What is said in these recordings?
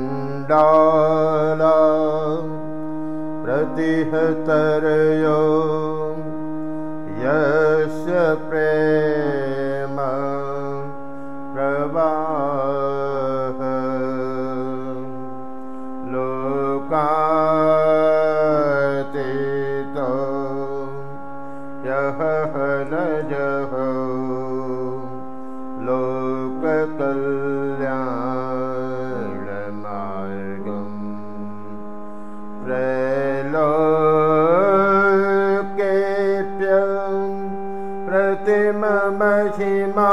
आचण्डाला प्रतिहतरयो यस्य प्रेम प्रतिममहिमा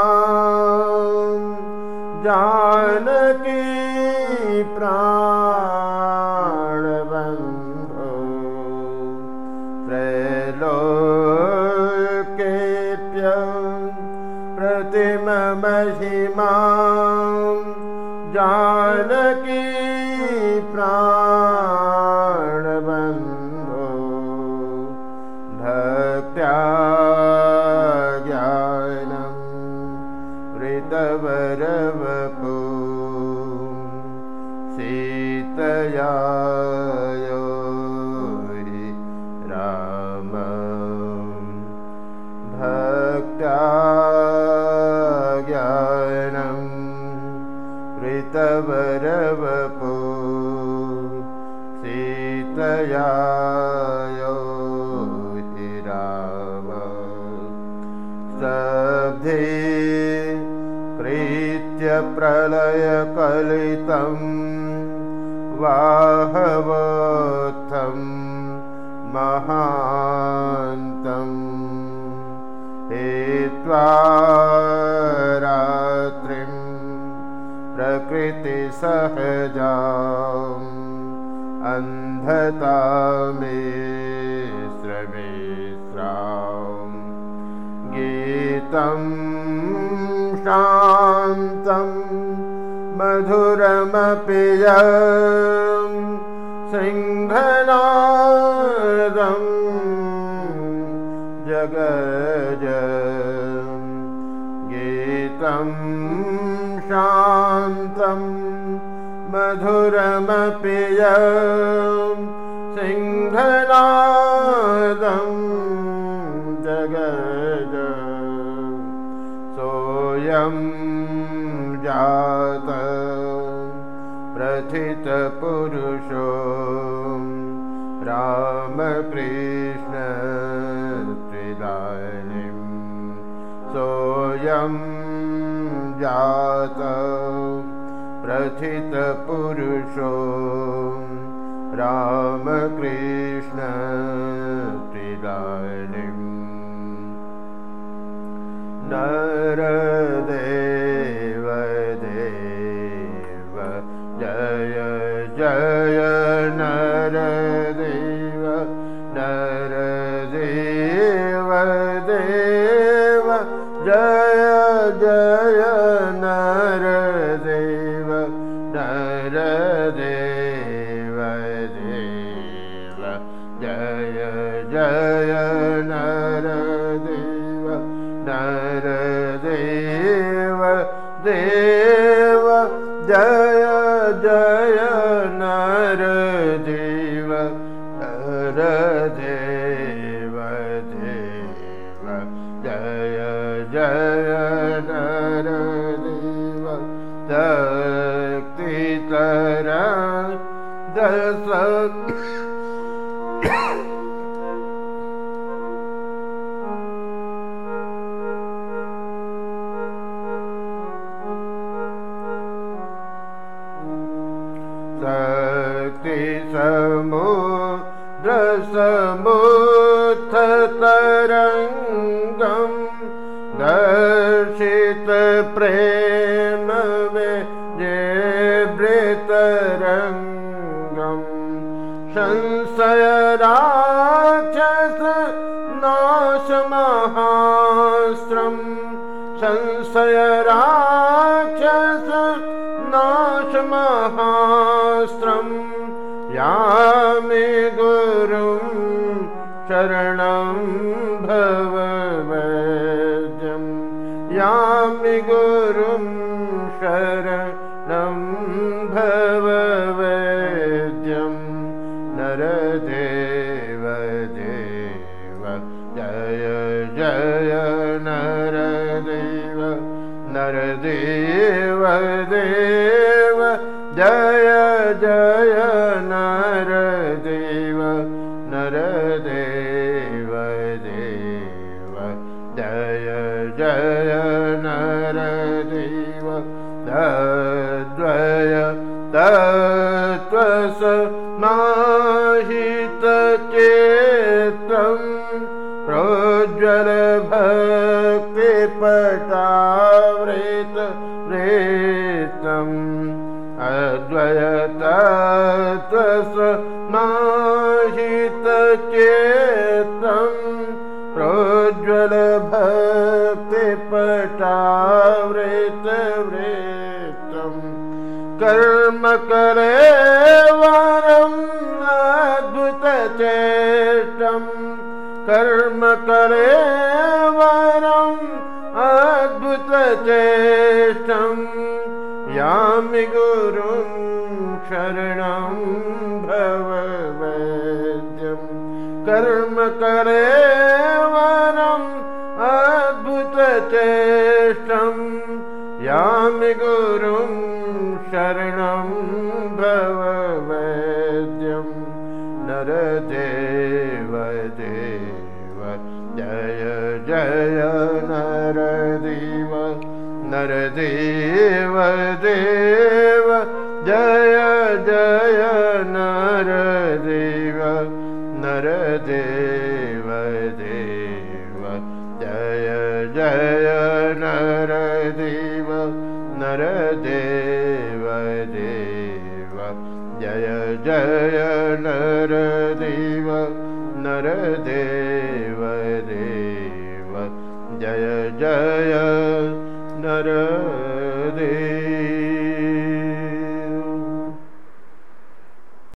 जानकी प्राणबन्धो त्रैलोकेप्य प्रतिममहिमा भक्त्या ज्ञानं ऋतवरवपु सीतया राम भक्त्या ज्ञानं ऋतवरवपु सीतया प्रलयकलितं वाहवोत्थं महान्तम् हेत्वा रात्रिं प्रकृतिसहजाम् अन्धता मे श्रमेश्राम् गीतं शान्तं मधुरमपि शृङ्खलादं जगज गीतं शान्तं मधुरमपि जात प्रथितपुरुषो रामकृष्ण त्रिदानीं सोऽयं जात प्रथितपुरुषो रामकृष्ण त्रिदानीम् नरदेव शक्ति समुद्रसमुत्थतरङ्गं दर्शित प्रेम जेवृतरङ्गं संशय राक्षस नाशमहास्त्रम् यामि गुरुं शरणं भववैद्यं यामि गुरुं शरणं भववेद्यं नरदेव देव जय जय नरदेव नरदेव देव जय जय तद्वय तत्त्वस माहितचेत्रं प्रोज्वलभक्तिपटावृत रेतम् अद्वयतत्त्वस माहितचेत्रं गुरुं शरणं भववैद्यं। कर्म करे वरम् अद्भुतचेष्टं। यामि गुरुं शरणं भववैद्यं। नरदेव देव जय जय नरदेव नरदेव देव नरदेव देव जय जय नरदेव नरदेव देव जय जय नरदेव नरदेव देव जय जय नरदेव